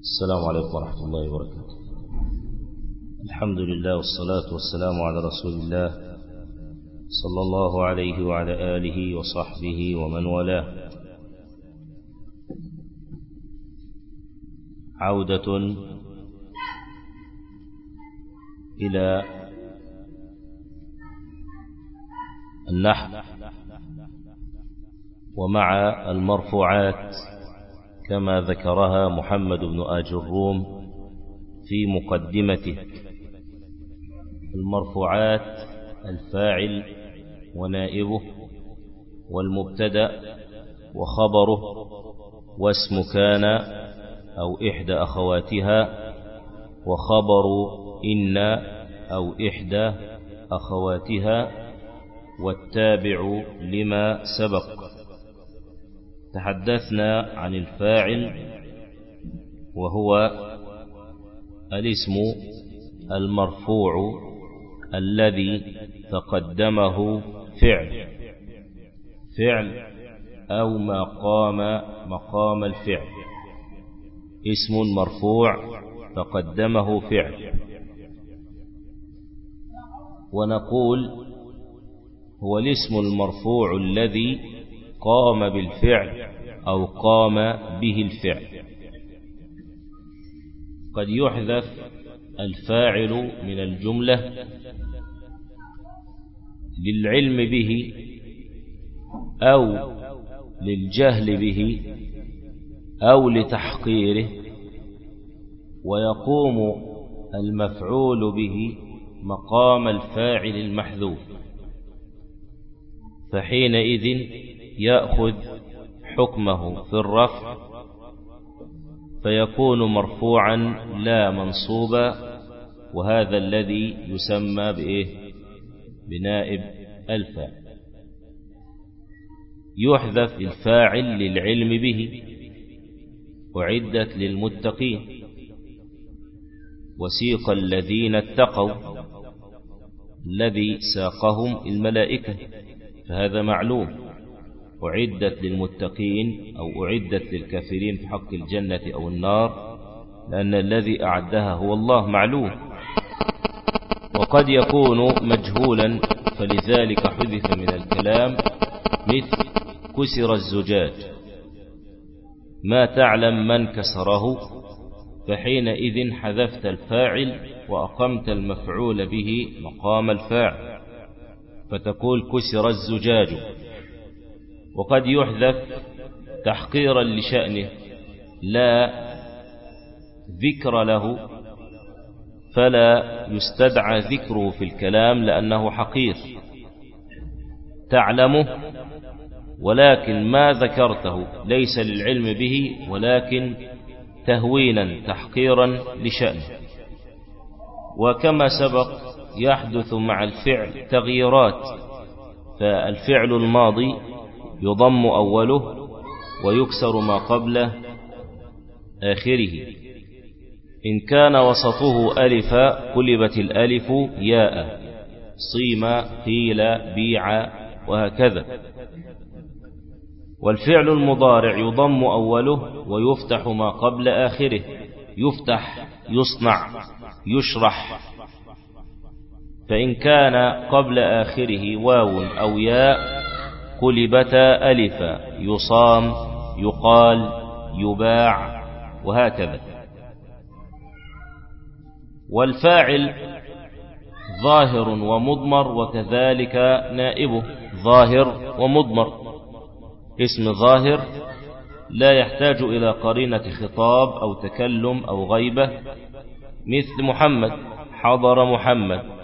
السلام عليكم ورحمة الله وبركاته. الحمد لله والصلاة والسلام على رسول الله صلى الله عليه وعلى آله وصحبه ومن والاه. عودة إلى النحو ومع المرفوعات كما ذكرها محمد بن آج الروم في مقدمته. المرفوعات الفاعل ونائبه والمبتدأ وخبره واسم كان أو إحدى أخواتها وخبر إن أو إحدى أخواتها والتابع لما سبق. تحدثنا عن الفاعل وهو الاسم المرفوع الذي تقدمه فعل. فعل أو ما قام مقام الفعل. اسم مرفوع تقدمه فعل. ونقول هو الاسم المرفوع الذي قام بالفعل أو قام به الفعل. قد يحذف الفاعل من الجملة للعلم به أو للجهل به أو لتحقيره ويقوم المفعول به مقام الفاعل المحذوف. فحينئذ يأخذ حكمه في الرفع فيكون مرفوعا لا منصوبا وهذا الذي يسمى بإيه؟ بنائب الفاعل. يحذف الفاعل للعلم به أعدت للمتقين. وسيق الذين اتقوا الذي ساقهم الملائكة. فهذا معلوم. أعدت للمتقين أو أعدت للكافرين في حق الجنة أو النار لأن الذي أعدها هو الله معلوم. وقد يكون مجهولا فلذلك حذف من الكلام مثل كسر الزجاج. ما تعلم من كسره؟ فحينئذ حذفت الفاعل وأقمت المفعول به مقام الفاعل. فتقول كسر الزجاج. وقد يحذف تحقيرا لشأنه لا ذكر له فلا يستدعى ذكره في الكلام لأنه حقير. تعلمه ولكن ما ذكرته ليس للعلم به ولكن تهوينا تحقيرا لشأنه. وكما سبق يحدث مع الفعل تغييرات فالفعل الماضي يضم أوله ويكسر ما قبله آخره. إن كان وسطه ألف قلبت الألف ياء صيم قيل بيع وهكذا. والفعل المضارع يضم أوله ويفتح ما قبل آخره يفتح يصنع يشرح فإن كان قبل آخره واو أو ياء قلبتا ألفا يصام يقال يباع وهكذا. والفاعل ظاهر ومضمر وكذلك نائبه ظاهر ومضمر. اسم ظاهر لا يحتاج إلى قرينة خطاب أو تكلم أو غيبة. مثل محمد حضر محمد.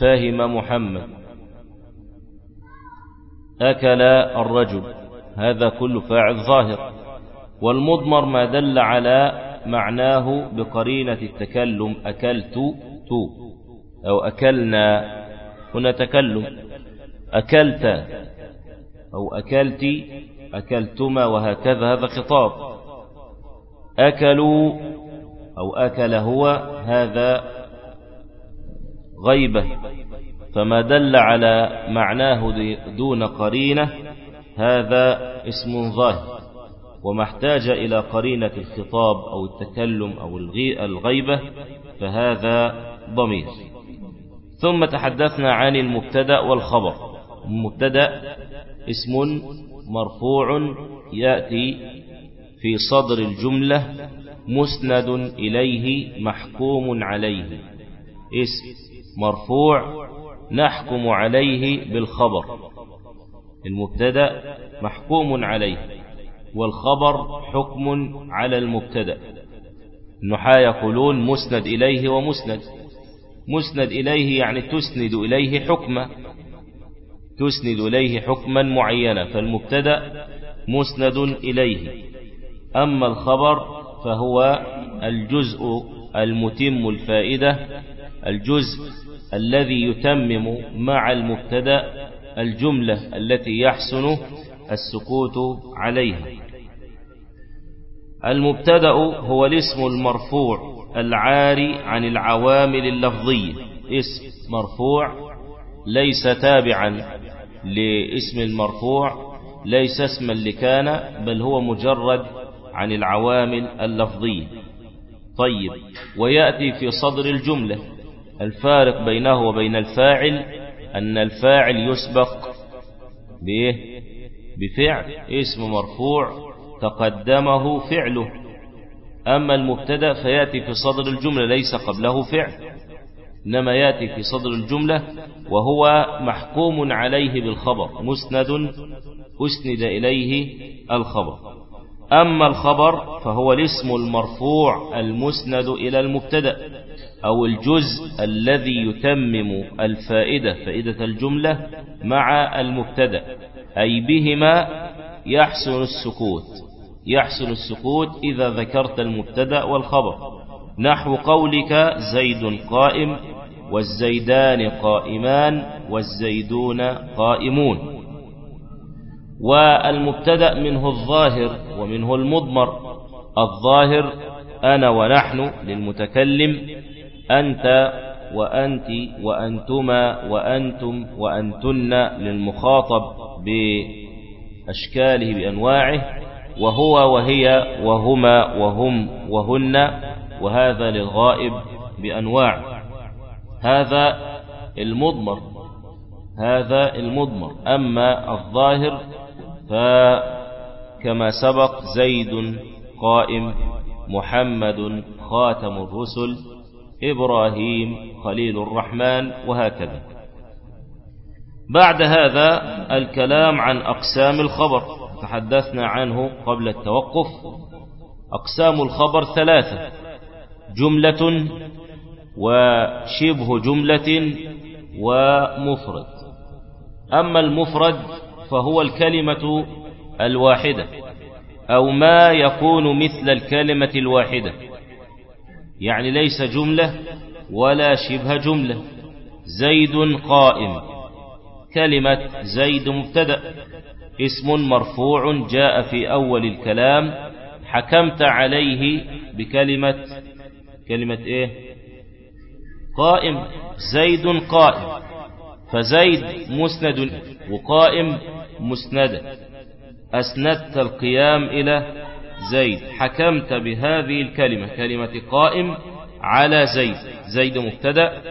فهم محمد. أكل الرجل هذا كل فاعل ظاهر. والمضمر ما دل على معناه بقرينة التكلم أكلت تو أو أكلنا هنا تكلم. أكلت أو أكلت أكلتما وهكذا هذا خطاب. أكلوا أو أكل هو هذا غيبة فما دل على معناه دون قرينة هذا اسم ظاهر وما احتاج إلى قرينة الخطاب أو التكلم أو الغيبة فهذا ضمير. ثم تحدثنا عن المبتدأ والخبر. المبتدا اسم مرفوع يأتي في صدر الجملة مسند إليه محكوم عليه. اسم مرفوع نحكم عليه بالخبر. المبتدا محكوم عليه والخبر حكم على المبتدا. النحاة يقولون مسند إليه ومسند. مسند إليه يعني تسند إليه حكما. تسند إليه حكما معينا فالمبتدا مسند إليه. أما الخبر فهو الجزء المتم الفائدة الجزء الذي يتمم مع المبتدأ الجملة التي يحسن السكوت عليها. المبتدأ هو الاسم المرفوع العاري عن العوامل اللفظية. اسم مرفوع ليس تابعا لاسم المرفوع ليس اسما لكان بل هو مجرد عن العوامل اللفظية. طيب ويأتي في صدر الجملة. الفارق بينه وبين الفاعل أن الفاعل يسبق بإيه؟ بفعل اسم مرفوع تقدمه فعله. أما المبتدأ فيأتي في صدر الجملة ليس قبله فعل إنما يأتي في صدر الجملة وهو محكوم عليه بالخبر مسند أسند إليه الخبر. أما الخبر فهو الاسم المرفوع المسند إلى المبتدأ. أو الجزء الذي يتمم الفائدة فائدة الجملة مع المبتدأ أي بهما يحسن السكوت يحسن السكوت إذا ذكرت المبتدأ والخبر. نحو قولك زيد قائم والزيدان قائمان والزيدون قائمون. والمبتدأ منه الظاهر ومنه المضمر الظاهر أنا ونحن للمتكلم أنت وأنت وأنتما وأنتم وأنتن للمخاطب بأشكاله بأنواعه وهو وهي وهما وهم وهن وهذا للغائب بأنواع. هذا المضمر هذا المضمر. أما الظاهر فكما سبق زيد قائم محمد خاتم الرسل. إبراهيم خليل الرحمن وهكذا. بعد هذا الكلام عن أقسام الخبر تحدثنا عنه قبل التوقف. أقسام الخبر ثلاثة جملة وشبه جملة ومفرد. أما المفرد فهو الكلمة الواحدة أو ما يكون مثل الكلمة الواحدة. يعني ليس جملة ولا شبه جملة. زيد قائم. كلمة زيد مبتدأ. اسم مرفوع جاء في أول الكلام. حكمت عليه بكلمة كلمة إيه؟ قائم. زيد قائم. فزيد مسند وقائم مسند. أسندت القيام إلى زيد حكمت بهذه الكلمة كلمة قائم على زيد. زيد مبتدأ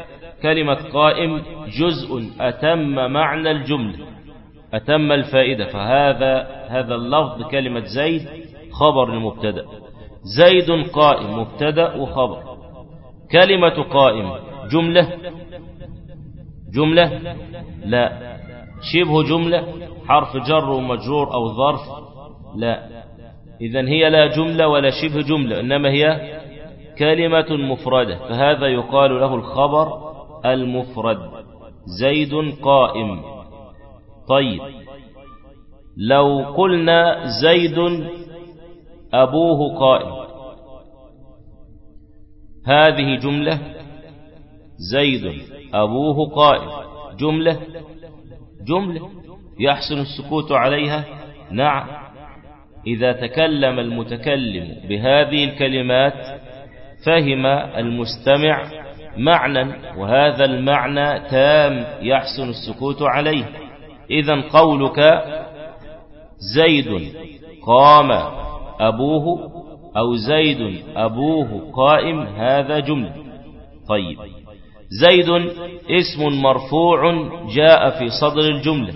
كلمة قائم جزء أتم معنى الجملة أتم الفائدة. فهذا هذا اللفظ كلمة زيد خبر لمبتدأ. زيد قائم مبتدأ وخبر. كلمة قائم جملة؟ جملة؟ لا. شبه جملة حرف جر ومجرور أو ظرف؟ لا. إذن هي لا جملة ولا شبه جملة إنما هي كلمة مفردة فهذا يقال له الخبر المفرد زيد قائم. طيب لو قلنا زيد أبوه قائم هذه جملة زيد أبوه قائم جملة جملة يحسن السكوت عليها نعم. إذا تكلم المتكلم بهذه الكلمات فهم المستمع معنى وهذا المعنى تام يحسن السكوت عليه. إذا قولك زيد قام أبوه أو زيد أبوه قائم هذا جملة. طيب زيد اسم مرفوع جاء في صدر الجملة.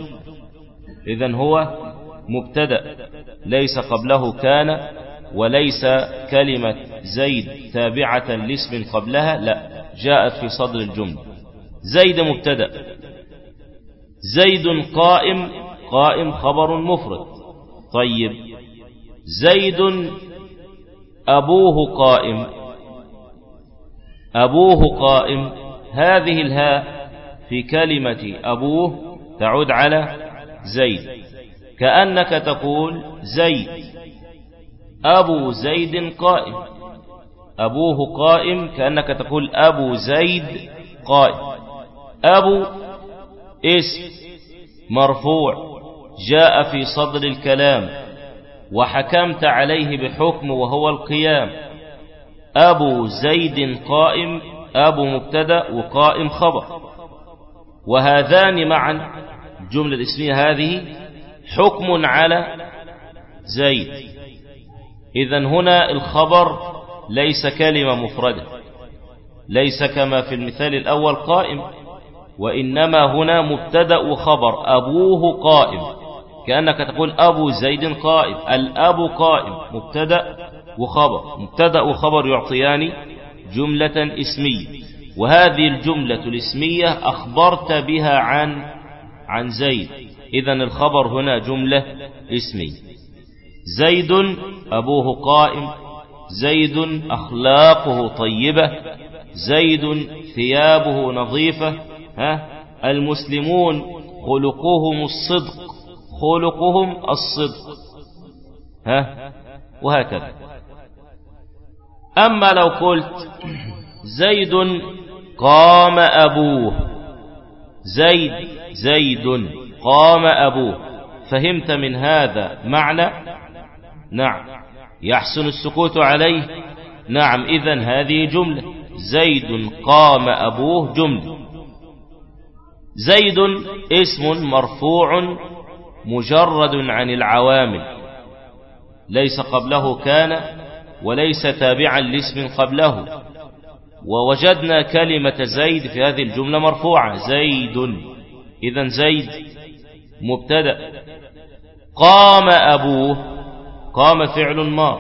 إذن هو مبتدأ ليس قبله كان وليس كلمة زيد تابعة لاسم قبلها لا جاءت في صدر الجملة. زيد مبتدأ. زيد قائم قائم خبر مفرد. طيب زيد أبوه قائم. أبوه قائم. هذه الهاء في كلمة أبوه تعود على زيد. كأنك تقول زيد. أبو زيد قائم. أبوه قائم كأنك تقول أبو زيد قائم. أبو اسم مرفوع. جاء في صدر الكلام. وحكمت عليه بحكم وهو القيام. أبو زيد قائم. أبو مبتدأ وقائم خبر. وهذان معا. الجملة الاسمية هذه حكم على زيد. إذا هنا الخبر ليس كلمة مفردة ليس كما في المثال الأول قائم وإنما هنا مبتدأ وخبر أبوه قائم. كأنك تقول أبو زيد قائم الأب قائم مبتدأ وخبر مبتدأ وخبر يعطيان جملة اسمية. وهذه الجملة الاسمية أخبرت بها عن عن زيد. إذا الخبر هنا جملة اسمية زيد أبوه قائم زيد أخلاقه طيبة زيد ثيابه نظيفة ها؟ المسلمون خلقهم الصدق خلقهم الصدق ها؟ وهكذا. أما لو قلت زيد قام أبوه زيد زيد قام أبوه. فهمت من هذا معنى؟ نعم. يحسن السكوت عليه؟ نعم. إذن هذه جملة. زيد قام أبوه جملة. زيد اسم مرفوع مجرد عن العوامل. ليس قبله كان وليس تابعا لاسم قبله. ووجدنا كلمة زيد في هذه الجملة مرفوعة. زيد. إذا زيد مبتدأ. قام أبوه قام فعل ما.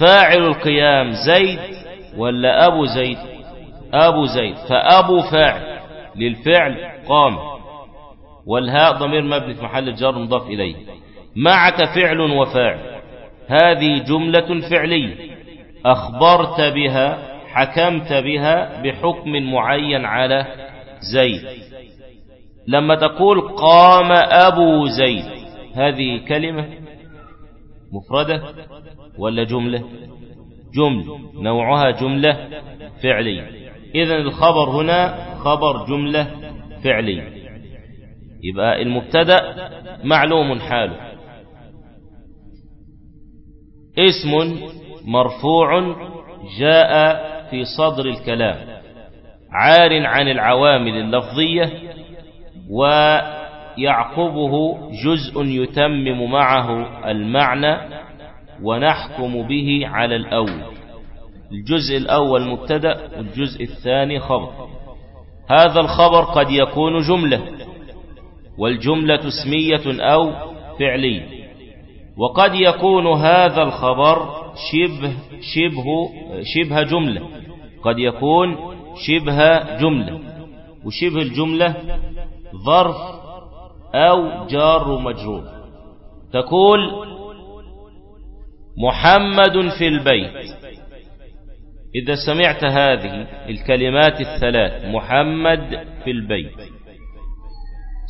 فاعل القيام زيد ولا أبو زيد؟ أبو زيد. فأبو فاعل. للفعل قام. والهاء ضمير مبني في محل الجر مضاف إليه. معك فعل وفاعل. هذه جملة فعلية. أخبرت بها حكمت بها بحكم معين على زيد. لما تقول قام أبو زيد هذه كلمة مفردة ولا جملة؟ جملة نوعها جملة فعلية. إذن الخبر هنا خبر جملة فعلية. يبقى المبتدأ معلوم حاله. اسم مرفوع جاء في صدر الكلام. عار عن العوامل اللفظية ويعقبه جزء يتمم معه المعنى ونحكم به على الأول. الجزء الأول مبتدأ والجزء الثاني خبر. هذا الخبر قد يكون جملة والجملة اسمية أو فعلية. وقد يكون هذا الخبر شبه شبه شبه جملة. قد يكون شبه جملة. وشبه الجملة ظرف أو جار ومجرور تقول محمد في البيت. إذا سمعت هذه الكلمات الثلاث محمد في البيت.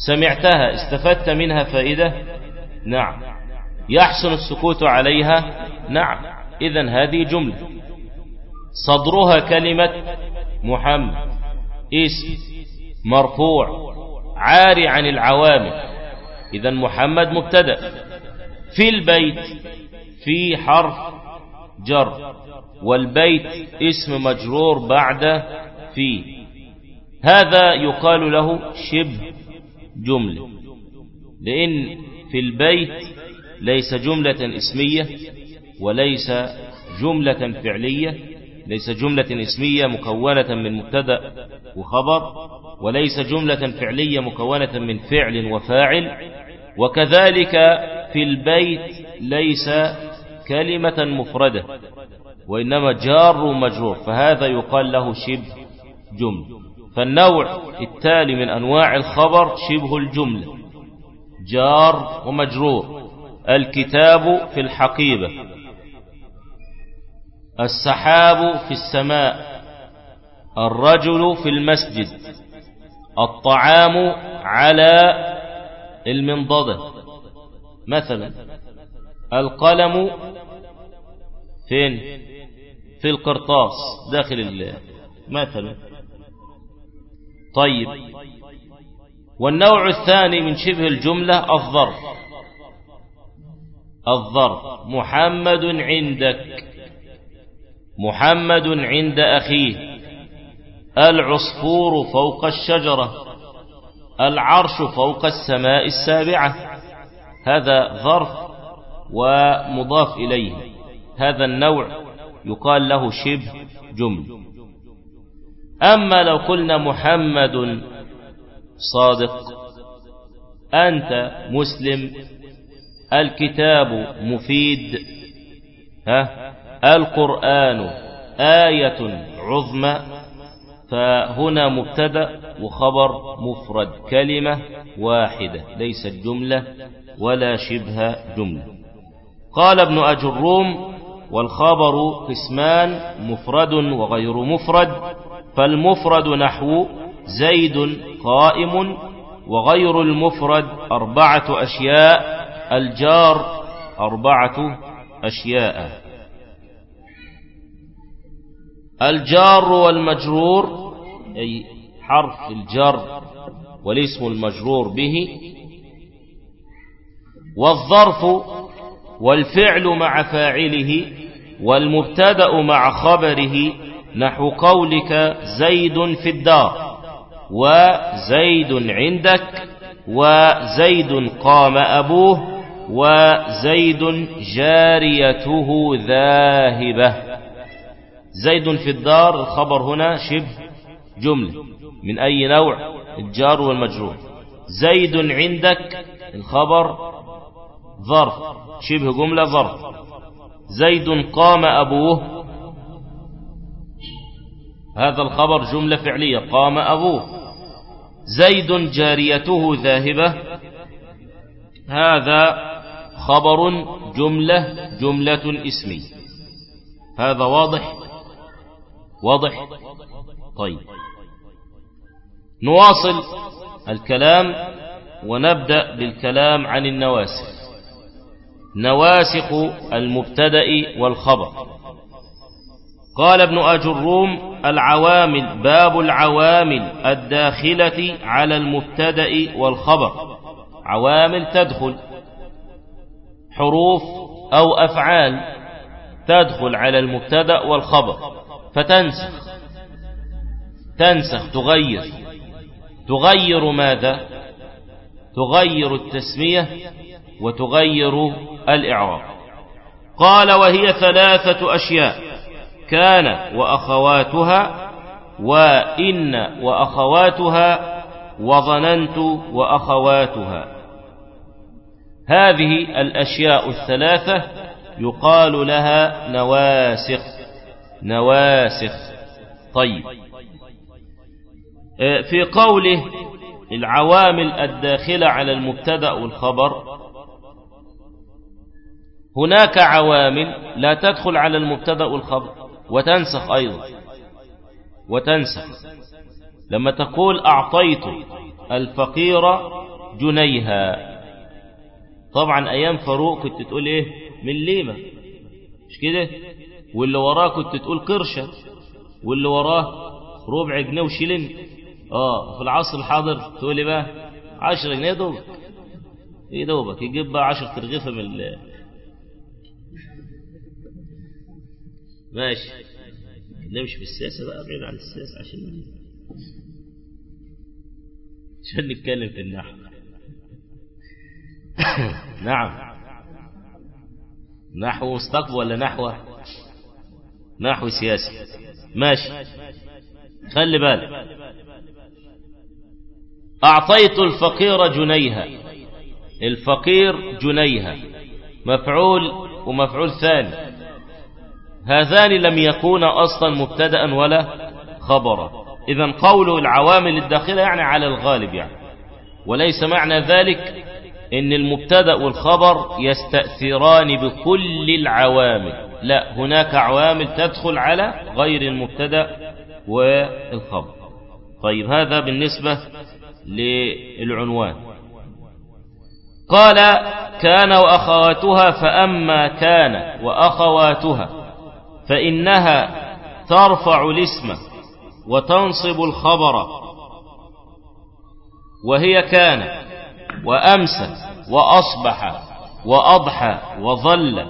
سمعتها استفدت منها فائدة؟ نعم. يحسن السكوت عليها؟ نعم. إذا هذه جملة. صدرها كلمة محمد. اسم مرفوع. عاري عن العوامل إذا محمد مبتدأ. في البيت في حرف جر والبيت اسم مجرور بعد في. هذا يقال له شبه جملة لأن في البيت ليس جملة اسمية وليس جملة فعلية ليس جملة اسمية مكونة من مبتدأ وخبر. وليس جملة فعلية مكونة من فعل وفاعل وكذلك في البيت ليس كلمة مفردة وإنما جار ومجرور فهذا يقال له شبه جملة فالنوع التالي من أنواع الخبر شبه الجملة جار ومجرور الكتاب في الحقيبة السحاب في السماء الرجل في المسجد. الطعام على المنضدة. مثلا القلم فين؟ في القرطاس داخل مثلا. طيب. والنوع الثاني من شبه الجملة الظرف. الظرف. محمد عندك. محمد عند أخيه. العصفور فوق الشجرة العرش فوق السماء السابعة. هذا ظرف ومضاف إليه. هذا النوع يقال له شبه جمل أما لو قلنا محمد صادق أنت مسلم الكتاب مفيد. ها؟ القرآن آية عظمى. فهنا مبتدا وخبر مفرد كلمة واحدة ليست جملة ولا شبه جملة. قال ابن أجروم والخبر قسمان مفرد وغير مفرد فالمفرد نحو زيد قائم وغير المفرد أربعة أشياء الجار أربعة أشياء. الجار والمجرور أي حرف الجر والاسم المجرور به والظرف والفعل مع فاعله والمبتدأ مع خبره نحو قولك زيد في الدار وزيد عندك وزيد قام أبوه وزيد جاريته ذاهبة. زيد في الدار الخبر هنا شبه جملة. من أي نوع؟ الجار والمجرور. زيد عندك الخبر ظرف. شبه جملة ظرف. زيد قام أبوه. هذا الخبر جملة فعلية. قام أبوه. زيد جاريته ذاهبة. هذا خبر جملة جملة اسمي هذا واضح؟ واضح؟ طيب. نواصل الكلام ونبدأ بالكلام عن النواسخ. نواسخ المبتدأ والخبر. قال ابن أجروم العوامل باب العوامل الداخلة على المبتدأ والخبر. عوامل تدخل. حروف أو أفعال تدخل على المبتدأ والخبر. فتنسخ. تنسخ تغير. تغير ماذا؟ تغير التسمية وتغير الإعراب. قال وهي ثلاثة أشياء. كان وأخواتها وإن وأخواتها وظننت وأخواتها. هذه الأشياء الثلاثة يقال لها نواسخ. نواسخ. طيب. في قوله العوامل الداخلة على المبتدأ والخبر هناك عوامل لا تدخل على المبتدأ والخبر وتنسخ أيضا. وتنسخ. لما تقول أعطيت الفقير جنيها. طبعا أيام فاروق كنت تقول إيه؟ من ليمة. مش كده؟ واللي وراه كنت تقول قرشة واللي وراه ربع جنيه وشيلين. آه في العصر الحاضر تقول إيه بقى عشر جنيه دوبك. إيه دوبك يجيب بقى عشر ترغيفة من ماشي. نمشي في السياسة بقى بعيد عن السياسة عشان عشان نتكلم في النحو. نعم. نحو مستقبل ولا نحو نحو سياسي. ماشي. خلي بالك. أعطيت الفقير جنيها. الفقير جنيها. مفعول ومفعول ثاني. هذان لم يكون أصلا مبتدا ولا خبرا. إذا قول العوامل الداخلة يعني على الغالب يعني. وليس معنى ذلك إن المبتدأ والخبر يستأثران بكل العوامل. لا هناك عوامل تدخل على غير المبتدأ والخبر. طيب هذا بالنسبة للعنوان. قال كان وأخواتها فأما كان وأخواتها فإنها ترفع الاسم وتنصب الخبر وهي كان وأمسى وأصبح وأضحى وظل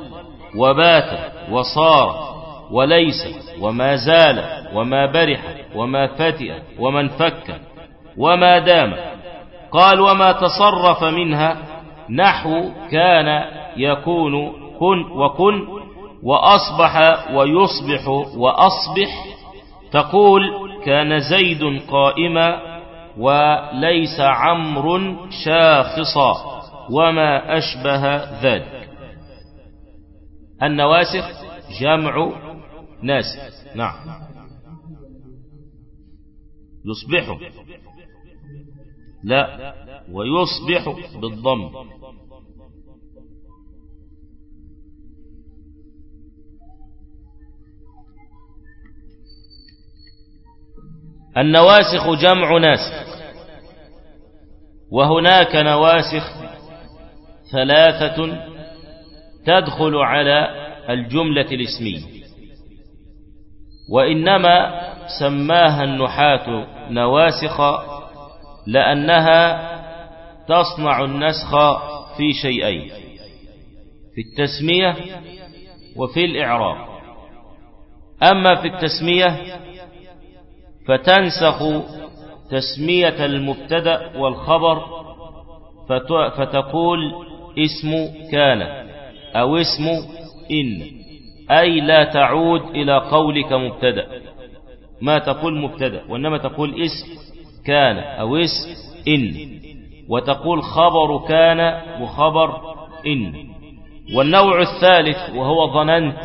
وبات وصار وليس وما زال وما برح وما فتئ وما انفك وما دام. قال وما تصرف منها نحو كان يكون كن وكن وأصبح ويصبح وأصبح. تقول كان زيد قائما وليس عمرو شاخصا وما أشبه ذلك. النواسخ جمع ناسخ نعم. يصبح. لا. ويصبح بالضم. النواسخ جمع ناسخ وهناك نواسخ ثلاثة تدخل على الجملة الاسمية. وإنما سماها النحاة نواسخ لأنها تصنع النسخ في شيئين في التسمية وفي الإعراب. أما في التسمية فتنسخ تسمية المبتدأ والخبر فتقول اسم كان أو اسم إن أي لا تعود إلى قولك مبتدأ. ما تقول مبتدأ وإنما تقول اسم كان أو اسم إن وتقول خبر كان وخبر إن. والنوع الثالث وهو ظننت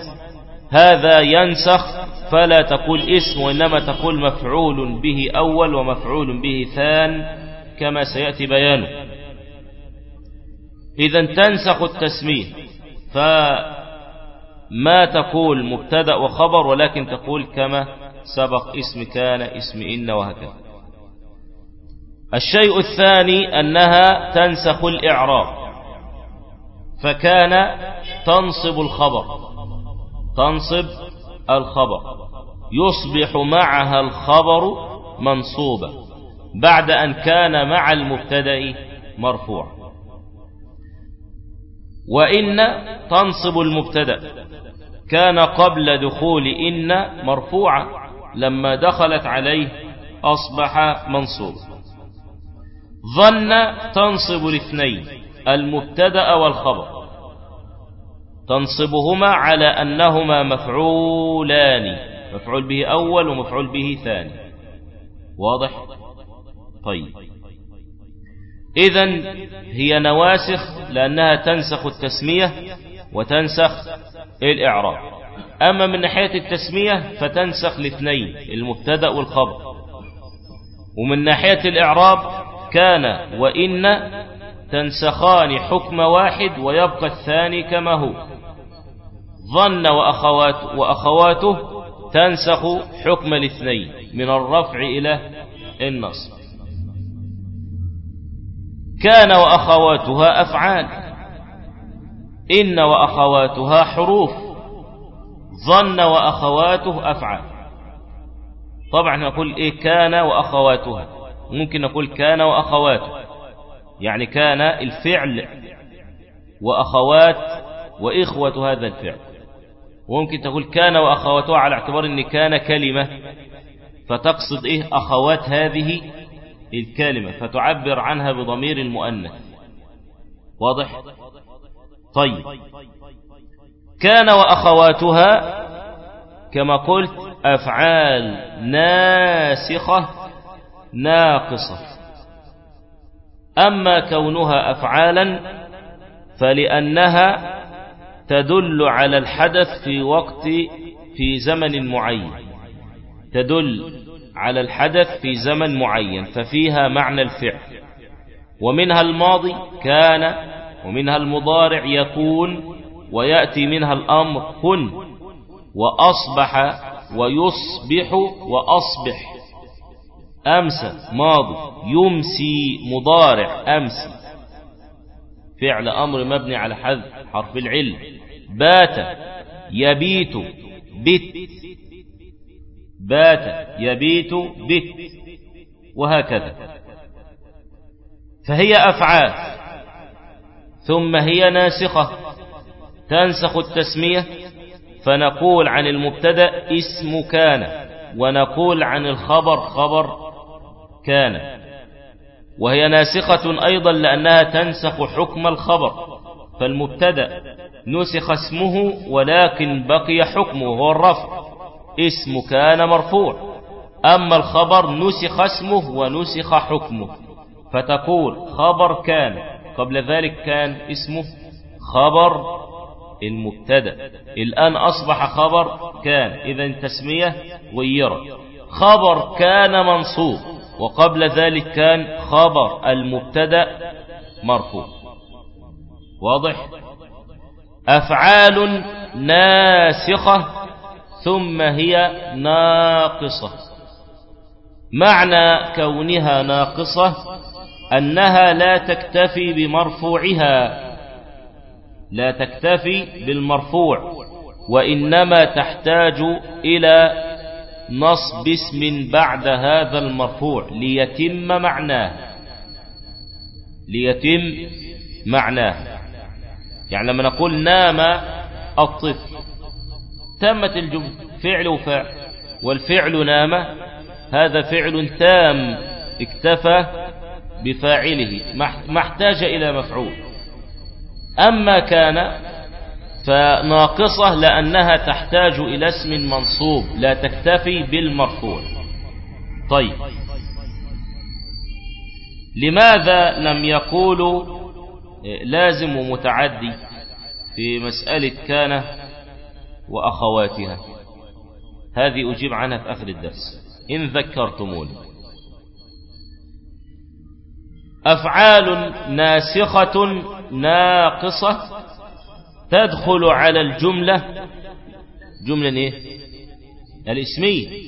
هذا ينسخ فلا تقول اسم وإنما تقول مفعول به أول ومفعول به ثان كما سيأتي بيانه. إذا تنسخ التسمية. فما تقول مبتدأ وخبر ولكن تقول كما سبق اسم كان اسم إن وهكذا. الشيء الثاني أنها تنسخ الإعراب. فكان تنصب الخبر. تنصب الخبر. يصبح معها الخبر منصوبا بعد أن كان مع المبتدأ مرفوع وإن تنصب المبتدأ كان قبل دخول إن مرفوعا لما دخلت عليه أصبح منصوبا. ظن تنصب الاثنين المبتدأ والخبر. تنصبهما على أنهما مفعولان مفعول به أول ومفعول به ثاني. واضح؟ طيب. إذا هي نواسخ لأنها تنسخ التسمية وتنسخ الإعراب. أما من ناحية التسمية فتنسخ الاثنين المبتدأ والخبر. ومن ناحية الإعراب كان وإن تنسخان حكم واحد ويبقى الثاني كما هو. ظن وأخوات وأخواته تنسخ حكم الاثنين من الرفع إلى النصب. كان وأخواتها أفعال. إن وأخواتها حروف. ظن وأخواته أفعال. طبعا نقول إيه كان وأخواتها. ممكن نقول كان وأخواته. يعني كان الفعل وأخوات وإخوة هذا الفعل. وممكن تقول كان وأخواتها على اعتبار أن كان كلمة. فتقصد إيه؟ أخوات هذه الكلمة. فتعبر عنها بضمير المؤنث واضح؟ طيب. كان وأخواتها كما قلت أفعال ناسخة ناقصة. أما كونها أفعالا فلأنها تدل على الحدث في وقت في زمن معين. تدل على الحدث في زمن معين ففيها معنى الفعل. ومنها الماضي كان ومنها المضارع يكون ويأتي منها الأمر كن وأصبح ويصبح وأصبح. أمس ماضي يمسي مضارع أمسي فعل أمر مبني على حذف حرف العلم. بات يبيت بت. بات يبيت بت. وهكذا. فهي أفعال. ثم هي ناسخة. تنسخ التسمية. فنقول عن المبتدأ اسم كان. ونقول عن الخبر خبر كان. وهي ناسخة أيضا لأنها تنسخ حكم الخبر. فالمبتدأ نسخ اسمه ولكن بقي حكمه هو الرفع اسم كان مرفوع. أما الخبر نسخ اسمه ونسخ حكمه. فتقول خبر كان قبل ذلك كان اسمه خبر المبتدا. الآن أصبح خبر كان إذا تسمية غيرت. خبر كان منصوب وقبل ذلك كان خبر المبتدا مرفوع. واضح؟ أفعال ناسخة ثم هي ناقصة. معنى كونها ناقصة أنها لا تكتفي بمرفوعها. لا تكتفي بالمرفوع وإنما تحتاج إلى نصب اسم بعد هذا المرفوع ليتم معناه. ليتم معناه. يعني لما نقول نام الطفل تمت الجملة. فعل وفعل والفعل نام. هذا فعل تام. اكتفى بفاعله. ما احتاج إلى مفعول. أما كان فناقصة لأنها تحتاج إلى اسم منصوب. لا تكتفي بالمرفوع طيب. لماذا لم يقولوا لازم ومتعدي في مسألة كان وأخواتها. هذه أجيب عنها في آخر الدرس. إن ذكرتموني. أفعال ناسخة ناقصة تدخل على الجملة. جملة إيه؟ الاسمية.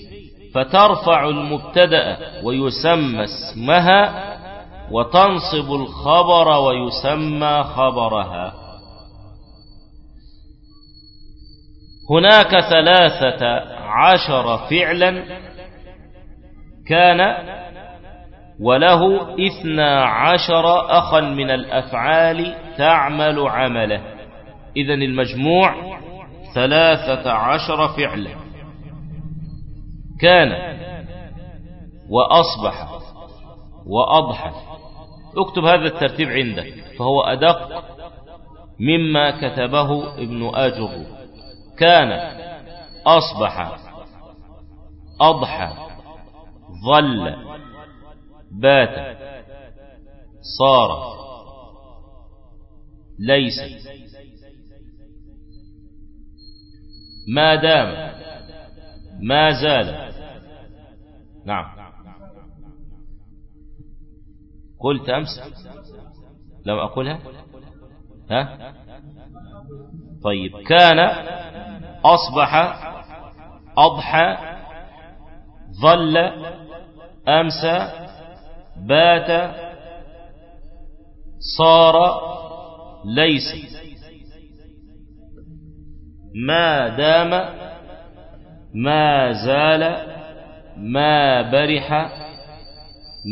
فترفع المبتدأ ويسمى اسمها وتنصب الخبر ويسمى خبرها. هناك ثلاثة عشر فعلا كان وله اثنا عشر أخا من الأفعال تعمل عمله. إذا المجموع ثلاثة عشر فعلا كان وأصبح وأضحى اكتب هذا الترتيب عندك فهو أدق مما كتبه ابن آجر. كان أصبح أضحى ظل بات صار ليس. ما دام ما زال. نعم. قلت أمس؟ لم أقولها؟ ها؟ طيب كان أصبح أضحى ظل أمسى بات صار ليس. ما دام ما زال ما برح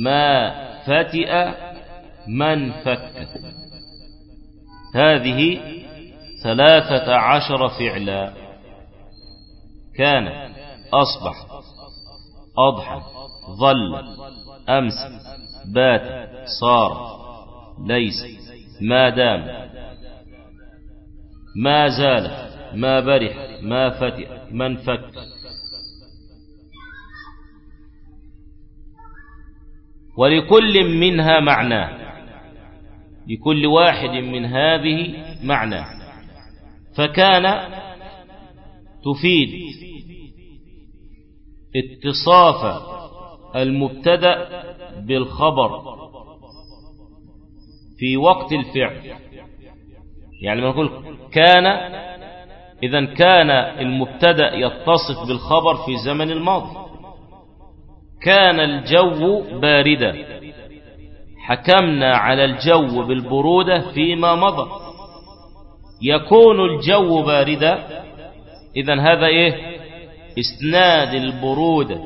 ما فتئ من فك. هذه ثلاثة عشر فعلا. كان أصبح أضحى ظل أمس بات صار ليس ما دام. ما زال ما برح ما فتئ ما انفك ولكل منها معناه لكل واحد من هذه معنى. فكان تفيد اتصاف المبتدأ بالخبر في وقت الفعل. يعني ما نقول كان إذا كان المبتدأ يتصف بالخبر في زمن الماضي. كان الجو باردا. حكمنا على الجو بالبرودة فيما مضى. يكون الجو باردا. إذا هذا إيه؟ إسناد البرودة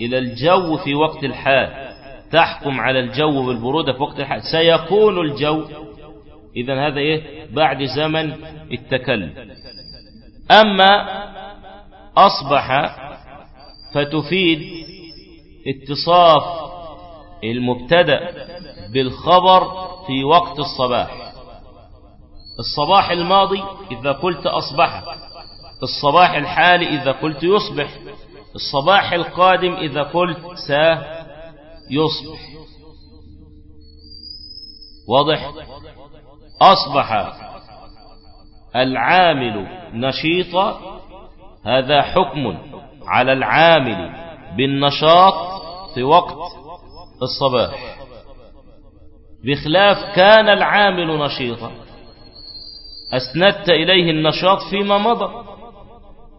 إلى الجو في وقت الحال. تحكم على الجو بالبرودة في وقت الحال. سيكون الجو. إذا هذا إيه؟ بعد زمن التكلم. أما أصبح فتفيد اتصاف المبتدأ بالخبر في وقت الصباح. الصباح الماضي إذا قلت أصبح. الصباح الحالي إذا قلت يصبح. الصباح القادم إذا قلت سيصبح. واضح؟ أصبح العامل نشيطا. هذا حكم على العامل بالنشاط. وقت الصباح. بخلاف كان العامل نشيطا. أسندت إليه النشاط فيما مضى.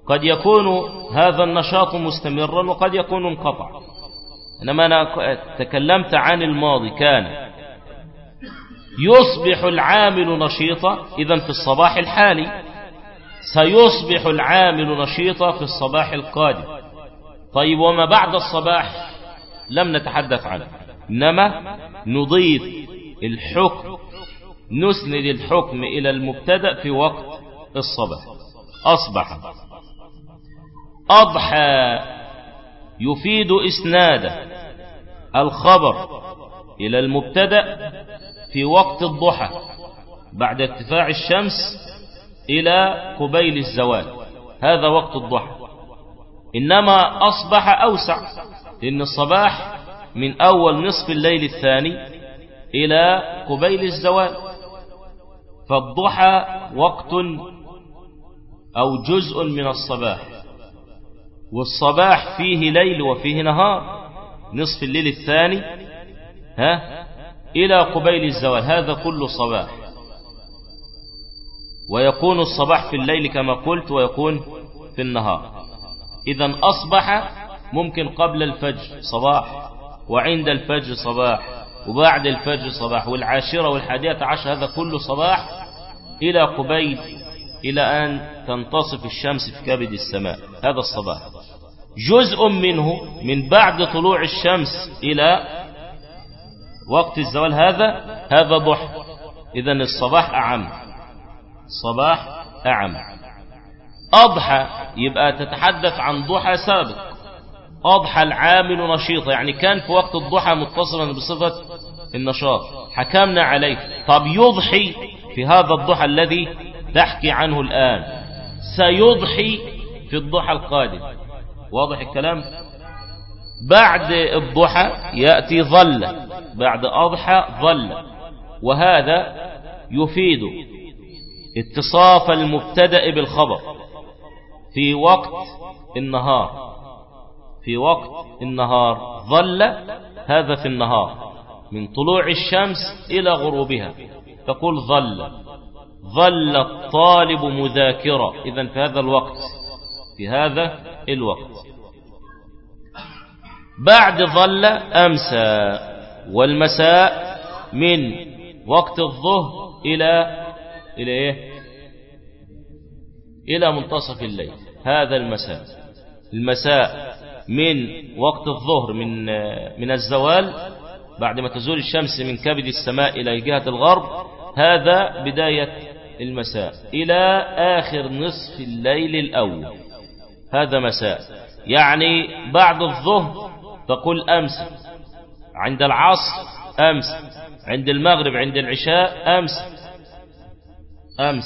قد يكون هذا النشاط مستمرا وقد يكون انقطع. إنما أنا تكلمت عن الماضي. كان يصبح العامل نشيطا إذا في الصباح الحالي. سيصبح العامل نشيطا في الصباح القادم. طيب وما بعد الصباح؟ لم نتحدث عنه. إنما نضيف الحكم نسند الحكم إلى المبتدأ في وقت الصباح. أصبح أضحى يفيد إسناد الخبر إلى المبتدأ في وقت الضحى بعد ارتفاع الشمس إلى قبيل الزوال. هذا وقت الضحى. إنما أصبح أوسع. لأن الصباح من أول نصف الليل الثاني إلى قبيل الزوال فالضحى وقت أو جزء من الصباح والصباح فيه ليل وفيه نهار نصف الليل الثاني ها إلى قبيل الزوال هذا كله صباح. ويكون الصباح في الليل كما قلت ويكون في النهار. إذا أصبح ممكن قبل الفجر صباح وعند الفجر صباح وبعد الفجر صباح والعاشرة والحادية عشر هذا كله صباح إلى قبيل إلى أن تنتصف الشمس في كبد السماء. هذا الصباح. جزء منه من بعد طلوع الشمس إلى وقت الزوال هذا هذا ضحى. إذا الصباح أعم. الصباح أعم. أضحى يبقى تتحدث عن ضحى سابق. أضحى العامل نشيطا. يعني كان في وقت الضحى متصلا بصفة النشاط. حكمنا عليه. طب يضحي في هذا الضحى الذي تحكي عنه الآن. سيضحي في الضحى القادم. واضح الكلام؟ بعد الضحى يأتي ظل. بعد أضحى ظل. وهذا يفيد اتصاف المبتدأ بالخبر في وقت النهار. في وقت النهار ظل هذا في النهار من طلوع الشمس إلى غروبها. تقول ظل. ظل الطالب مذاكرا إذا في هذا الوقت. في هذا الوقت. بعد ظل أمسى. والمساء من وقت الظهر إلى إلى إيه؟ إلى منتصف الليل. هذا المساء. المساء من وقت الظهر من من الزوال بعد ما تزول الشمس من كبد السماء إلى جهة الغرب هذا بداية المساء إلى آخر نصف الليل الأول. هذا مساء. يعني بعد الظهر تقول أمس عند العصر أمس عند المغرب عند العشاء أمس أمس.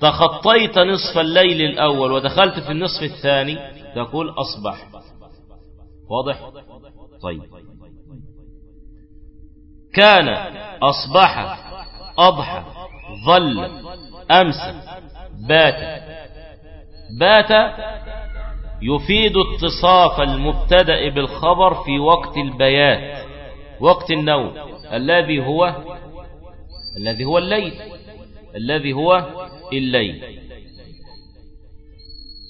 تخطيت نصف الليل الأول ودخلت في النصف الثاني تقول أصبح. واضح؟ طيب. كان أصبح أضحى ظل أمس بات. بات يفيد اتصاف المبتدأ بالخبر في وقت البيات وقت النوم. الذي هو الذي هو الليل. الذي هو الليل.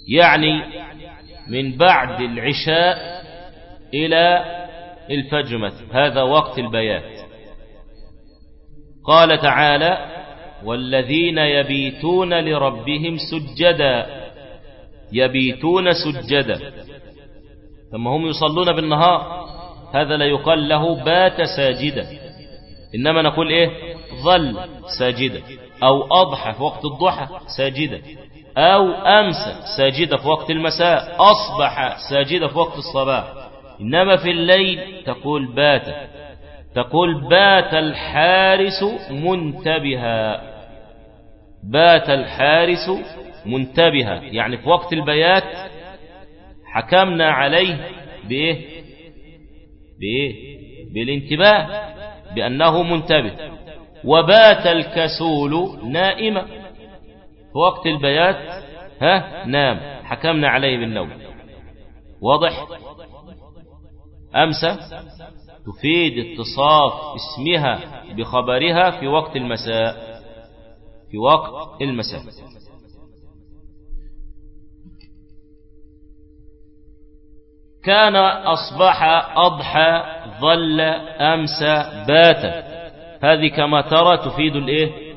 يعني من بعد العشاء إلى الفجر مثلا. هذا وقت البيات قال تعالى والذين يبيتون لربهم سجدا. يبيتون سجدا. ثم هم يصلون بالنهار. هذا لا يقال له بات ساجدا. إنما نقول إيه؟ ظل ساجدا. أو أضحى في وقت الضحى ساجدا. أو أمسى ساجدا في وقت المساء أصبح ساجدا في وقت الصباح. إنما في الليل تقول بات تقول بات الحارس منتبها. بات الحارس منتبها. يعني في وقت البيات حكمنا عليه بإيه؟ بإيه؟ بالانتباه بأنه منتبه. وبات الكسول نائما. وقت البيات ها؟ نام. حكمنا عليه بالنوم. واضح؟ أمسى؟ تفيد اتصاف اسمها بخبرها في وقت المساء. في وقت المساء. كان أصبح أضحى ظل أمسى بات. هذه كما ترى تفيد الإيه؟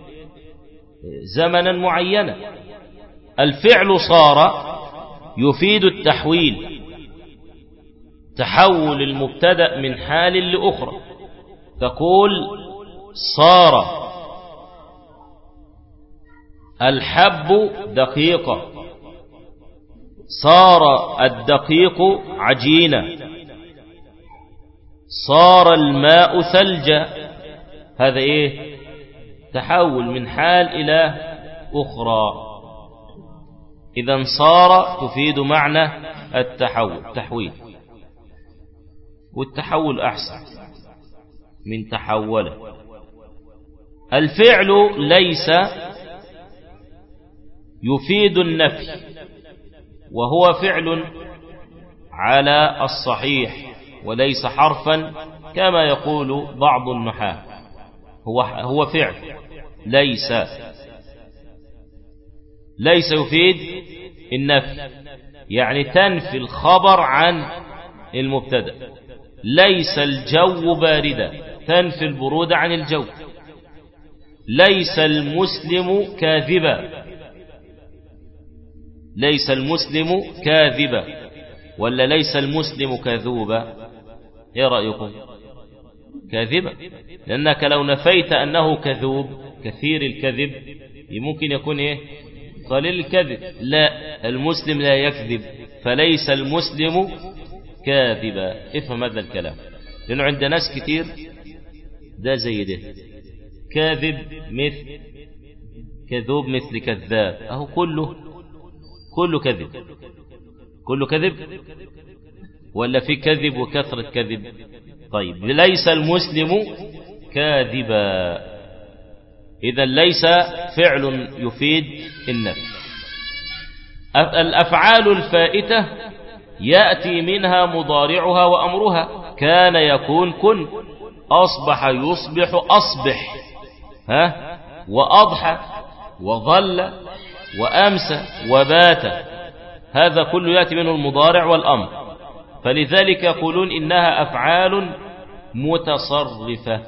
زمنا معينا. الفعل صار يفيد التحويل. تحول المبتدأ من حال لأخرى. تقول صار. الحب دقيقة صار الدقيق عجينة صار الماء ثلجا. هذا إيه؟ تحول من حال إلى أخرى. إذا صار تفيد معنى التحول تحويل. والتحول أحسن من تحول الفعل ليس يفيد النفي وهو فعل على الصحيح وليس حرفا كما يقول بعض النحاة. هو هو فعل. ليس. ليس يفيد النفي. يعني تنفي الخبر عن المبتدأ. ليس الجو باردا. تنفي البرود عن الجو. ليس المسلم كاذبا. ليس المسلم كاذبا. ولا ليس المسلم كذوبا. إيه رأيكم؟ كاذبا لأنك لو نفيت أنه كذوب كثير الكذب ممكن يكون إيه؟ قليل الكذب. لا المسلم لا يكذب فليس المسلم كاذبا. افهم هذا الكلام. لأنه عند ناس كتير ده زي ده كاذب مثل كذوب مثل كذاب. أهو كله كله كذب. كله كذب. ولا في كذب وكثرة كذب. طيب ليس المسلم كاذبا. إذا ليس فعل يفيد النفي. الأفعال الفائتة يأتي منها مضارعها وأمرها. كان يكون كن أصبح يصبح أصبح. ها؟ وأضحى وظل وأمسى وبات. هذا كله يأتي منه المضارع والأمر. فلذلك يقولون إنها أفعال متصرفة.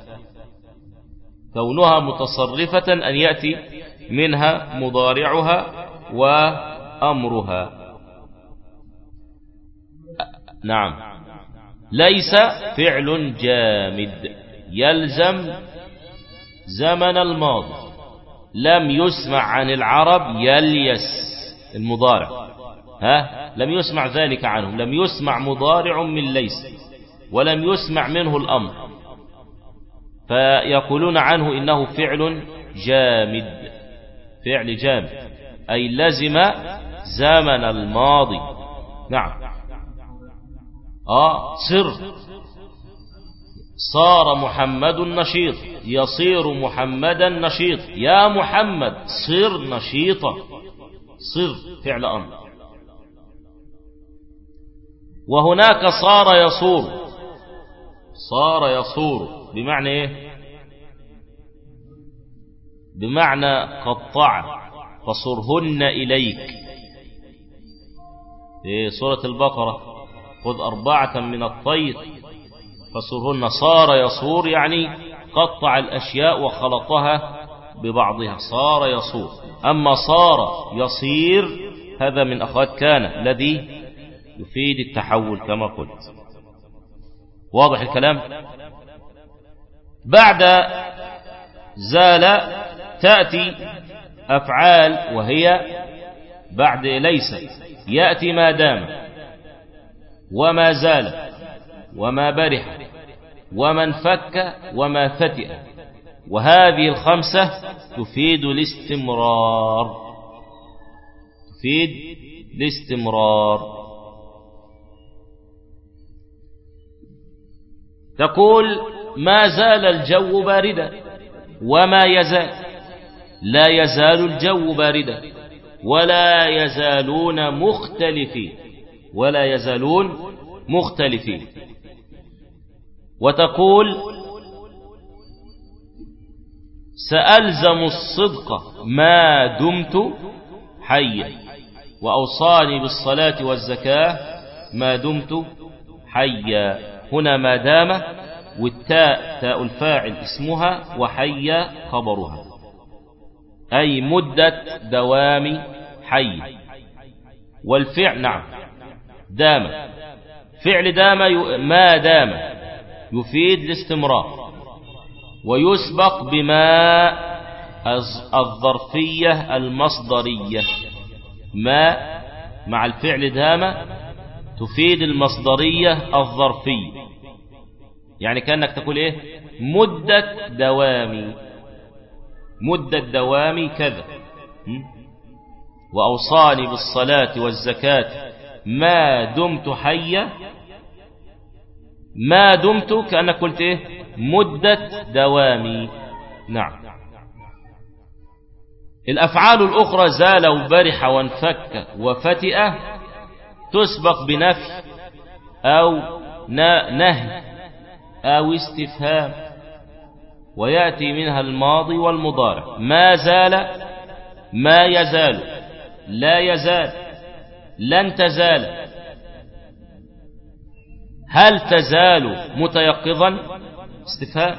كونها متصرفة أن يأتي منها مضارعها وأمرها. نعم. ليس فعل جامد. يلزم زمن الماضي. لم يسمع عن العرب يليس المضارع. ها؟ لم يسمع ذلك عنهم لم يسمع مضارع من ليس ولم يسمع منه الأمر. فيقولون عنه إنه فعل جامد. فعل جامد. أي لزم زمن الماضي. نعم. آه سر. صار محمد نشيط يصير محمدا نشيط يا محمد صر نشيطا. صر فعل أمر. وهناك صار يصور. صار يصور. بمعنى إيه؟ بمعنى قطع. فصرهن إليك. في سورة البقرة. خذ أربعة من الطير. فصرهن. صار يصور يعني قطع الأشياء وخلطها ببعضها. صار يصور. أما صار يصير هذا من أخوات كان الذي يفيد التحول كما قلت. واضح الكلام؟ بعد زال تأتي أفعال وهي بعد ليس. يأتي ما دام وما زال وما برح وما انفك وما فتئ. وهذه الخمسة تفيد الاستمرار. تفيد الاستمرار. تقول ما زال الجو باردا وما يزال لا يزال الجو باردا ولا يزالون مختلفين ولا يزالون مختلفين وتقول سألزم الصدق ما دمت حيا وأوصاني بالصلاة والزكاة ما دمت حيا هنا ما دام والتاء تاء الفاعل اسمها وحي خبرها. أي مدة دوام حي. والفعل نعم. دام. فعل دام ما دام. يفيد الاستمرار. ويسبق بما الظرفية المصدرية. ما مع الفعل دام تفيد المصدرية الظرفية. يعني كأنك تقول إيه؟ مدة دوامي. مدة دوامي كذا. وأوصاني بالصلاة والزكاة. ما دمت حيا. ما دمت كأنك قلت إيه؟ مدة دوامي. نعم. الأفعال الأخرى زال وبرح وانفك وفتئ. تسبق بنفي أو نهي. أو استفهام ويأتي منها الماضي والمضارع. ما زال ما يزال لا يزال لن تزال. هل تزال متيقظا؟ استفهام.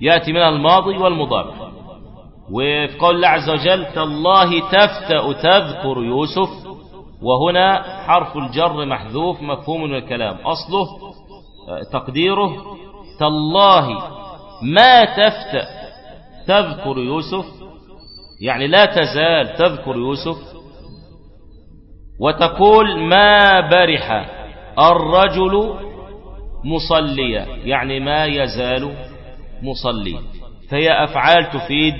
يأتي منها الماضي والمضارع. وفي قول الله عز وجل تالله تفتأ تذكر يوسف. وهنا حرف الجر محذوف مفهوم من الكلام. أصله تقديره تالله ما تفتأ تذكر يوسف يعني لا تزال تذكر يوسف وتقول ما برح الرجل مصليا يعني ما يزال مصليا فهي أفعال تفيد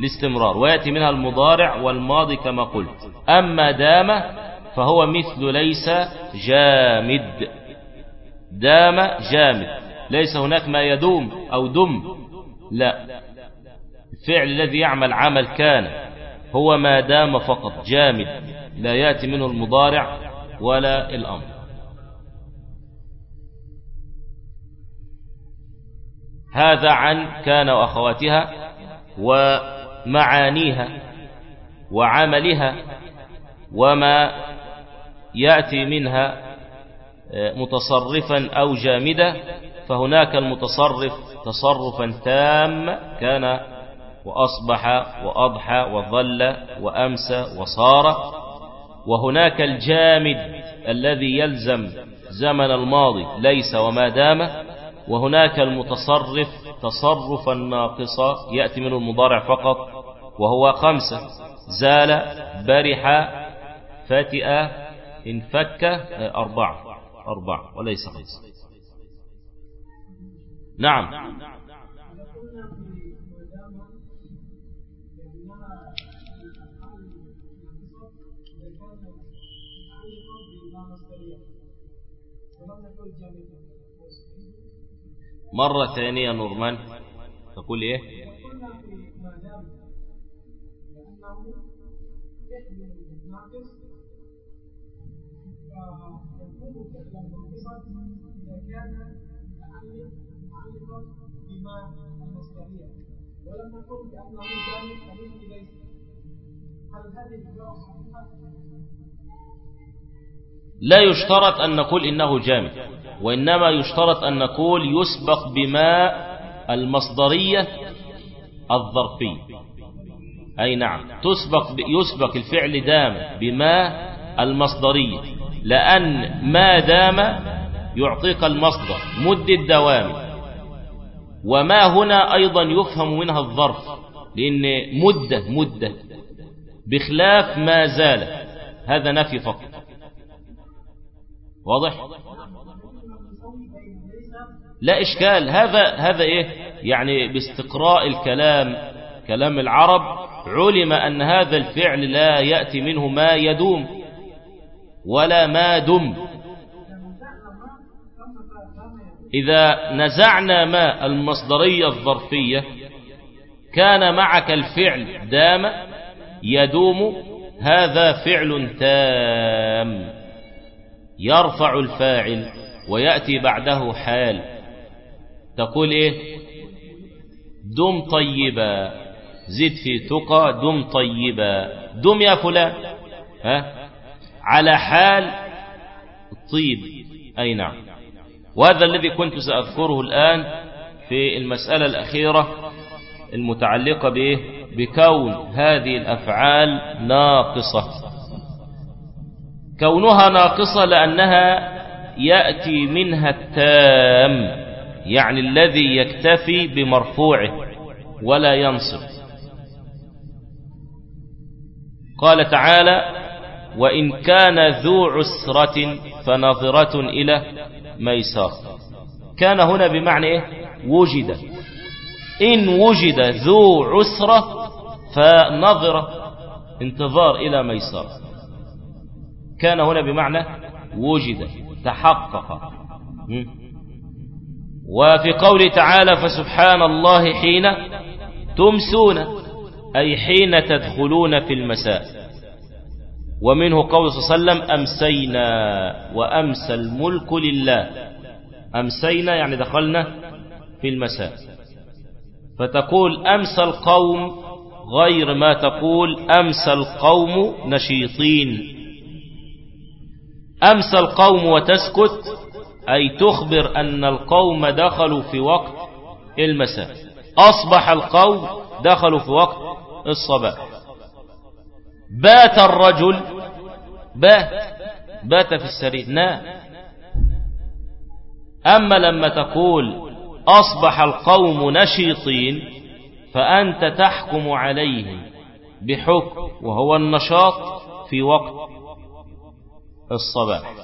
الاستمرار ويأتي منها المضارع والماضي كما قلت. أما دام فهو مثل ليس جامد. دام جامد. ليس هناك ما يدوم أو دم. لا. الفعل الذي يعمل عمل كان هو ما دام فقط جامد. لا يأتي منه المضارع ولا الأمر. هذا عن كان وأخواتها ومعانيها وعملها وما يأتي منها متصرفا أو جامدة فهناك المتصرف تصرفا تام كان وأصبح وأضحى وظل وأمسى وصار. وهناك الجامد الذي يلزم زمن الماضي ليس وما دام. وهناك المتصرف تصرفا ناقصا يأتي منه المضارع فقط وهو خمسة زال برح فتئ انفك أربعة. أربع وليس خمس نعم. مرة ثانية نورمان. تقول إيه؟ لأنه يحمل الناقص لا يشترط أن نقول إنه جامد وإنما يشترط أن نقول يسبق بماء المصدرية الظرفية. أي نعم تسبق يسبق الفعل دام بما المصدرية. لأن ما دام يعطيك المصدر مد الدوام. وما هنا أيضا يفهم منها الظرف لأن مدة مدة بخلاف ما زال. هذا نفي فقط. واضح؟ لا إشكال. هذا هذا إيه؟ يعني باستقراء الكلام كلام العرب علم أن هذا الفعل لا يأتي منه ما يدوم. ولا ما دم إذا نزعنا ما المصدرية الظرفية كان معك الفعل دام يدوم هذا فعل تام. يرفع الفاعل ويأتي بعده حال. تقول إيه؟ دم طيبا. زد في تقى دم طيبا. دم يا فلان. ها؟ على حال الطيب. أي نعم. وهذا الذي كنت سأذكره الآن في المسألة الأخيرة المتعلقة به بكون هذه الأفعال ناقصة. كونها ناقصة لأنها يأتي منها التام يعني الذي يكتفي بمرفوعه ولا ينصب. قال تعالى وإن كان ذو عسرة فنظرة إلى ميسار كان هنا بمعنى إيه؟ وجد. إن وجد ذو عسرة فنظرة انتظار إلى ميسار كان هنا بمعنى وجد تحقق. وفي قوله تعالى فسبحان الله حين تمسون أي حين تدخلون في المساء. ومنه قول صلى الله عليه وسلم أمسينا وأمسى الملك لله. أمسينا يعني دخلنا في المساء. فتقول أمسى القوم غير ما تقول أمسى القوم نشيطين. أمسى القوم وتسكت أي تخبر أن القوم دخلوا في وقت المساء. أصبح القوم دخلوا في وقت الصباح. بات الرجل بات بات في السرير نام أما لما تقول أصبح القوم نشيطين فأنت تحكم عليهم بحكم وهو النشاط في وقت الصباح.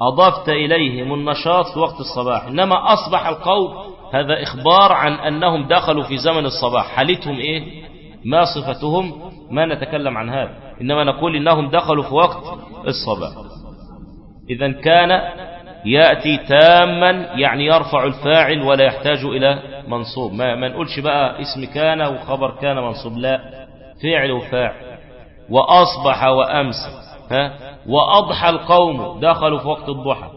أضفت إليهم النشاط في وقت الصباح. إنما أصبح القوم هذا إخبار عن أنهم دخلوا في زمن الصباح. حالتهم إيه؟ ما صفتهم ما نتكلم عن هذا. إنما نقول إنهم دخلوا في وقت الصباح. إذا كان يأتي تاما يعني يرفع الفاعل ولا يحتاج إلى منصوب. ما, ما نقولش بقى اسم كان وخبر كان منصوب. لا فعل وفاعل. وأصبح وأمس. ها؟ وأضحى القوم دخلوا في وقت الضحى.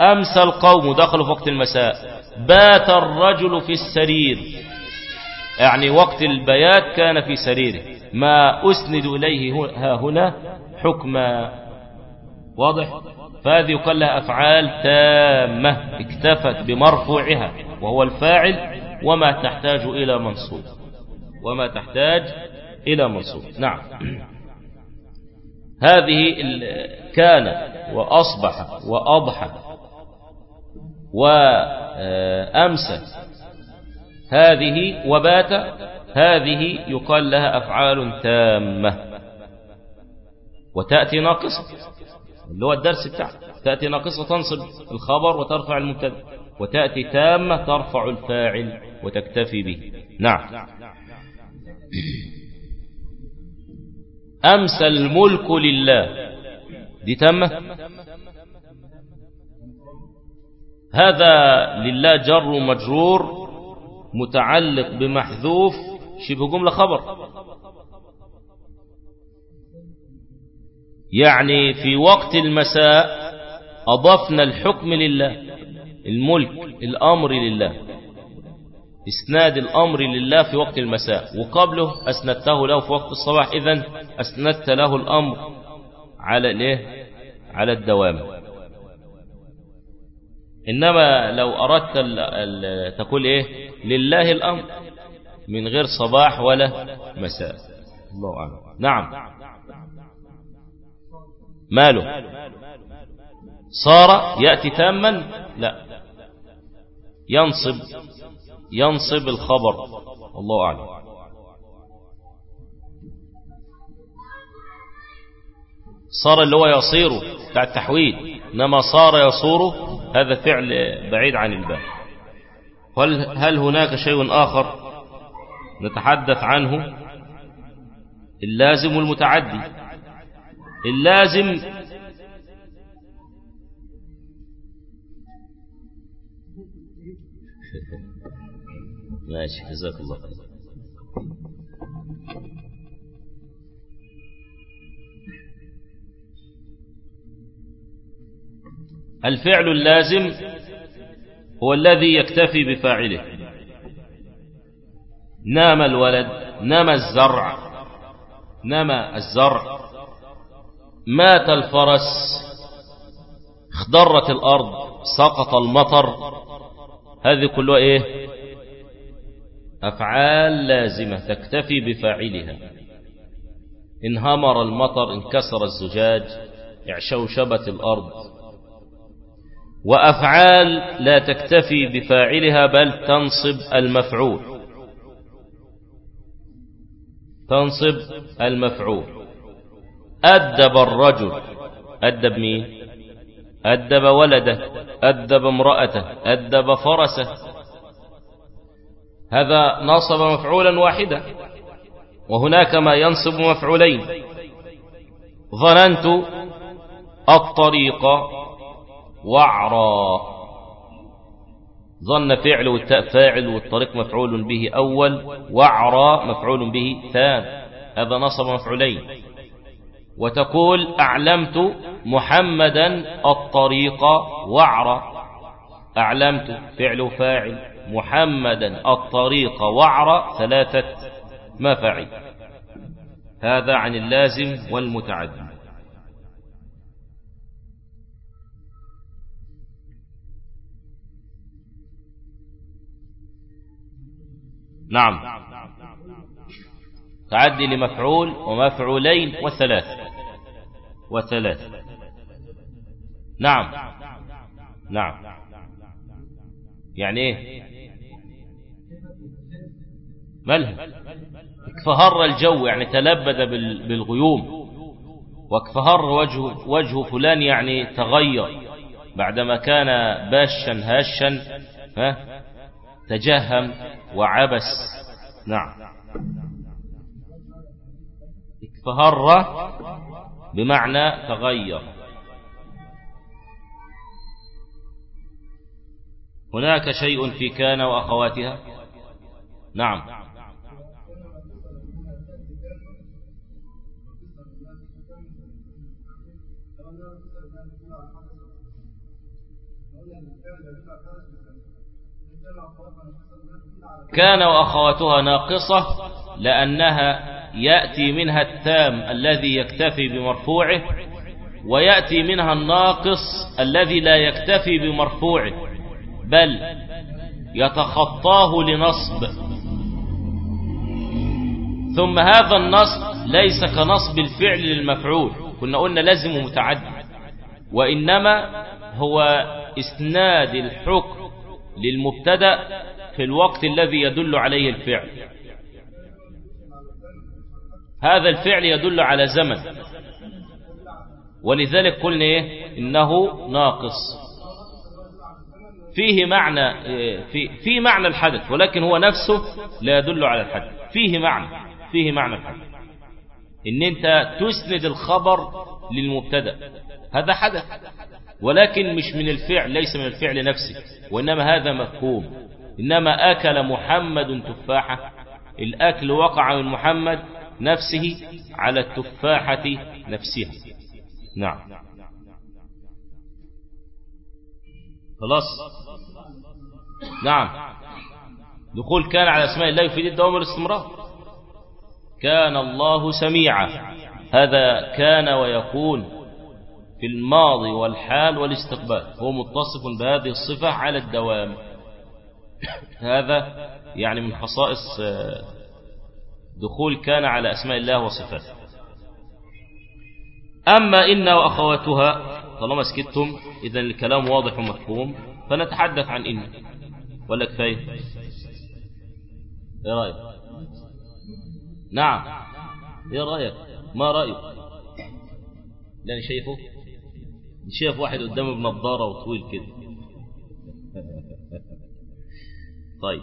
أمسى القوم دخلوا في وقت المساء. بات الرجل في السرير. يعني وقت البيات كان في سريره. ما أسند إليه ها هنا حكما واضح؟ فهذه يقال لها أفعال تامة اكتفت بمرفوعها وهو الفاعل وما تحتاج إلى منصوب. وما تحتاج إلى منصوب. نعم. هذه كان وأصبح وأضحى وأمسى هذه وبات هذه يقال لها أفعال تامة. وتأتي ناقصة اللي هو الدرس بتاعك. تأتي ناقصة تنصب الخبر وترفع المبتدأ. وتأتي تامة ترفع الفاعل وتكتفي به. نعم. أمسى الملك لله. دي تامة؟ هذا لله جر ومجرور متعلق بمحذوف شبه جملة خبر يعني في وقت المساء أضفنا الحكم لله الملك الأمر لله إسناد الأمر لله في وقت المساء. وقبله أسندته له في وقت الصباح إذن أسندت له الأمر على الايه على الدوام. إنما لو أردت تقول إيه؟ لله الأمر من غير صباح ولا مساء. الله أعلم. نعم. ماله؟ صار يأتي تاما؟ لا. ينصب ينصب الخبر. الله أعلم. صار اللي هو يصير بتاع التحويل إنما صار يصور هذا فعل بعيد عن الباب. هل, هل هناك شيء آخر نتحدث عنه؟ اللازم والمتعدي اللازم ماشي جزاك الله خير. الفعل اللازم هو الذي يكتفي بفاعله. نام الولد نام الزرع نام الزرع. مات الفرس اخضرت الأرض سقط المطر. هذه كلها إيه؟ أفعال لازمة تكتفي بفاعلها. انهمر المطر انكسر الزجاج اعشوشبت الأرض. وأفعال لا تكتفي بفاعلها بل تنصب المفعول. تنصب المفعول. أدب الرجل. أدب مين؟ أدب ولده. أدب امرأته. أدب فرسه. هذا نصب مفعولا واحدا. وهناك ما ينصب مفعولين. ظننت الطريق وعرا ظن فعل والتاء فاعل والطريق مفعول به أول وعرا مفعول به ثان. هذا نصب مفعولين. وتقول أعلمت محمدا الطريق وعرا أعلمت فعل فاعل محمدا الطريق وعر ثلاثة مفاعيل هذا عن اللازم والمتعدي. نعم. تعدي لمفعول ومفعولين وثلاث. وثلاث. نعم. نعم. يعني إيه؟ مالها اكفهر الجو يعني تلبد بالغيوم. واكفهر وجه, وجه فلان يعني تغير. بعدما كان باشا هاشا ها؟ تجهم وعبس. نعم. اكفهر بمعنى تغير. هناك شيء في كان وأخواتها؟ نعم. كان وأخواتها ناقصة لأنها يأتي منها التام الذي يكتفي بمرفوعه ويأتي منها الناقص الذي لا يكتفي بمرفوعه بل يتخطاه لنصب. ثم هذا النصب ليس كنصب الفعل للمفعول كنا قلنا لازم ومتعدد وإنما هو إسناد الحكم للمبتدأ في الوقت الذي يدل عليه الفعل. هذا الفعل يدل على زمن. ولذلك قلنا إيه؟ إنه ناقص. فيه معنى في في معنى الحدث ولكن هو نفسه لا يدل على الحدث. فيه معنى فيه معنى الحدث. إن أنت تسند الخبر للمبتدأ هذا حدث. ولكن مش من الفعل ليس من الفعل نفسه وإنما هذا مفهوم. إنما أكل محمد تفاحة. الأكل وقع من محمد نفسه على التفاحة نفسها. نعم. خلاص. نعم. دخول كان على أسماء الله يفيد الدوام والاستمرار كان الله سميعا. هذا كان ويكون في الماضي والحال والاستقبال. هو متصف بهذه الصفة على الدوام. هذا يعني من خصائص دخول كان على أسماء الله وصفاته. أما إن وأخواتها طالما سكتتم إذا الكلام واضح ومفهوم فنتحدث عن إن. ولا كفاية؟ إيه رأيك؟ نعم. إيه رأيك؟ ما رأيك؟ لأني شايفه شايف واحد قدامه بنظارة وطويل كده. طيب.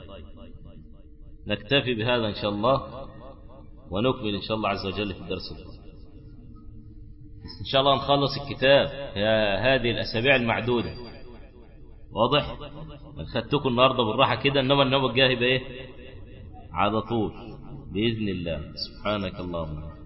نكتفي بهذا إن شاء الله ونكمل إن شاء الله عز وجل في الدرس إن شاء الله نخلص الكتاب. هذه الأسابيع المعدودة. واضح؟ خدتكم النهاردة بالراحة كده إنما النوم الجاهي بإيه؟ على طول. بإذن الله. سبحانك اللهم.